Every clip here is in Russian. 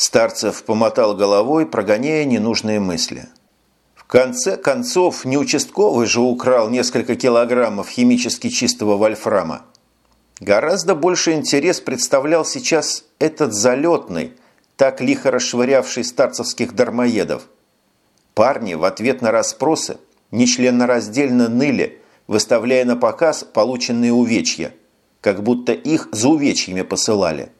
Старцев помотал головой, прогоняя ненужные мысли. В конце концов, не участковый же украл несколько килограммов химически чистого вольфрама. Гораздо больше интерес представлял сейчас этот залетный, так лихо расшвырявший старцевских дармоедов. Парни в ответ на расспросы нечленораздельно ныли, выставляя на показ полученные увечья, как будто их за увечьями посылали.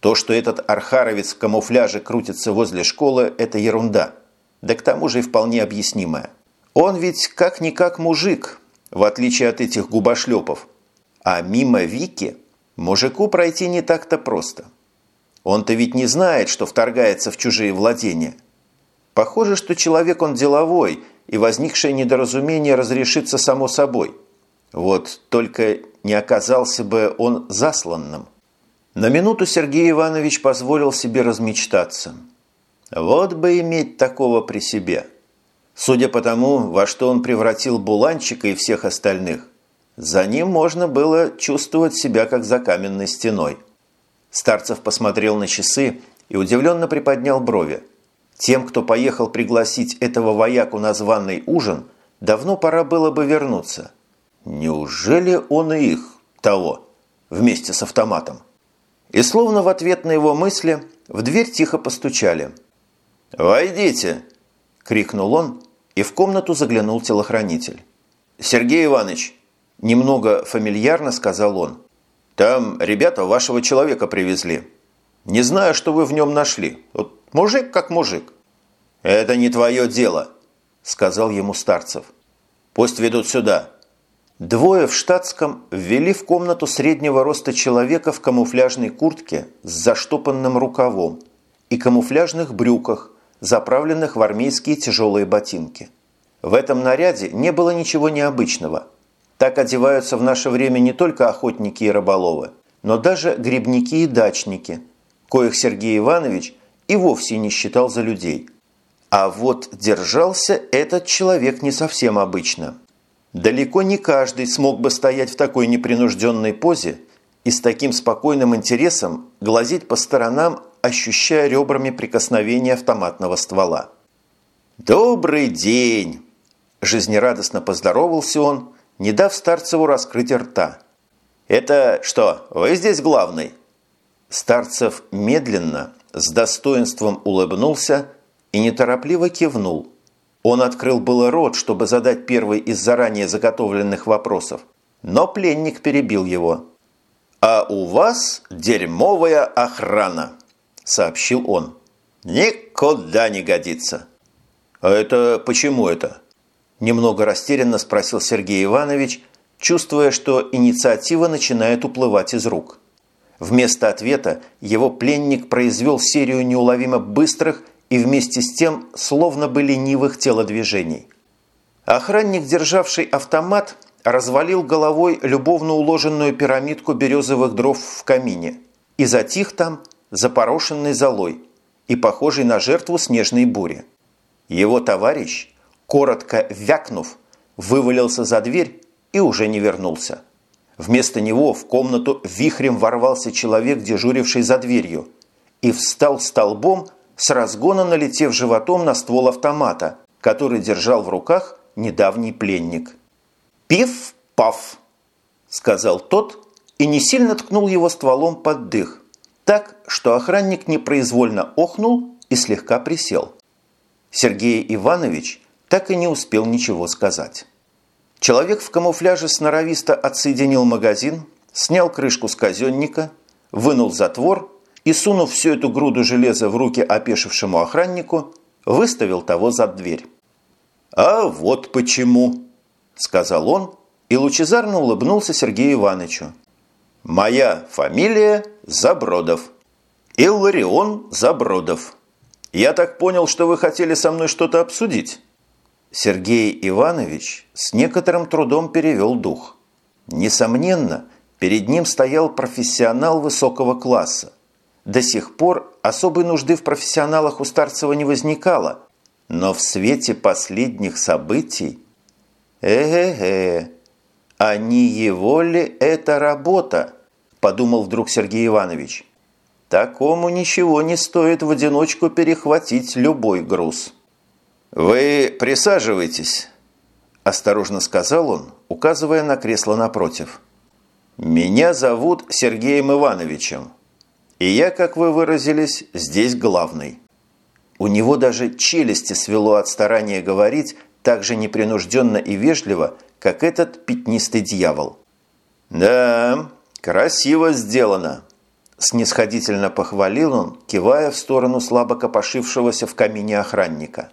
То, что этот архаровец в камуфляже крутится возле школы, это ерунда. Да к тому же и вполне объяснимая. Он ведь как-никак мужик, в отличие от этих губошлепов. А мимо Вики мужику пройти не так-то просто. Он-то ведь не знает, что вторгается в чужие владения. Похоже, что человек он деловой, и возникшее недоразумение разрешится само собой. Вот только не оказался бы он засланным. На минуту Сергей Иванович позволил себе размечтаться. Вот бы иметь такого при себе. Судя по тому, во что он превратил Буланчика и всех остальных, за ним можно было чувствовать себя как за каменной стеной. Старцев посмотрел на часы и удивленно приподнял брови. Тем, кто поехал пригласить этого вояку на званый ужин, давно пора было бы вернуться. Неужели он и их, того, вместе с автоматом? И словно в ответ на его мысли в дверь тихо постучали. «Войдите!» – крикнул он, и в комнату заглянул телохранитель. «Сергей Иванович!» – немного фамильярно сказал он. «Там ребята вашего человека привезли. Не знаю, что вы в нем нашли. Вот мужик как мужик». «Это не твое дело», – сказал ему Старцев. «Пусть ведут сюда». Двое в штатском ввели в комнату среднего роста человека в камуфляжной куртке с заштопанным рукавом и камуфляжных брюках, заправленных в армейские тяжелые ботинки. В этом наряде не было ничего необычного. Так одеваются в наше время не только охотники и рыболовы, но даже грибники и дачники, коих Сергей Иванович и вовсе не считал за людей. А вот держался этот человек не совсем обычно. Далеко не каждый смог бы стоять в такой непринужденной позе и с таким спокойным интересом глазеть по сторонам, ощущая ребрами прикосновение автоматного ствола. «Добрый день!» – жизнерадостно поздоровался он, не дав Старцеву раскрыть рта. «Это что, вы здесь главный?» Старцев медленно, с достоинством улыбнулся и неторопливо кивнул – он открыл было рот, чтобы задать первый из заранее заготовленных вопросов, но пленник перебил его. «А у вас дерьмовая охрана», – сообщил он. «Никуда не годится». «А это почему это?» – немного растерянно спросил Сергей Иванович, чувствуя, что инициатива начинает уплывать из рук. Вместо ответа его пленник произвел серию неуловимо быстрых и вместе с тем словно бы ленивых телодвижений. Охранник, державший автомат, развалил головой любовно уложенную пирамидку березовых дров в камине и затих там, запорошенный золой и похожий на жертву снежной бури. Его товарищ, коротко вякнув, вывалился за дверь и уже не вернулся. Вместо него в комнату вихрем ворвался человек, дежуривший за дверью, и встал столбом, с разгона налетев животом на ствол автомата, который держал в руках недавний пленник. «Пиф-паф!» – сказал тот и не сильно ткнул его стволом под дых, так, что охранник непроизвольно охнул и слегка присел. Сергей Иванович так и не успел ничего сказать. Человек в камуфляже сноровисто отсоединил магазин, снял крышку с казенника, вынул затвор и, сунув всю эту груду железа в руки опешившему охраннику, выставил того за дверь. «А вот почему!» – сказал он и лучезарно улыбнулся Сергею Ивановичу. «Моя фамилия Забродов. Илларион Забродов. Я так понял, что вы хотели со мной что-то обсудить?» Сергей Иванович с некоторым трудом перевел дух. Несомненно, перед ним стоял профессионал высокого класса, до сих пор особой нужды в профессионалах у Старцева не возникало, но в свете последних событий... Э-э-э, а не его ли это работа? Подумал вдруг Сергей Иванович. Такому ничего не стоит в одиночку перехватить любой груз. «Вы присаживайтесь», – осторожно сказал он, указывая на кресло напротив. «Меня зовут Сергеем Ивановичем, и я, как вы выразились, здесь главный». У него даже челюсти свело от старания говорить так же непринужденно и вежливо, как этот пятнистый дьявол. «Да, красиво сделано», – снисходительно похвалил он, кивая в сторону слабо копошившегося в камине охранника.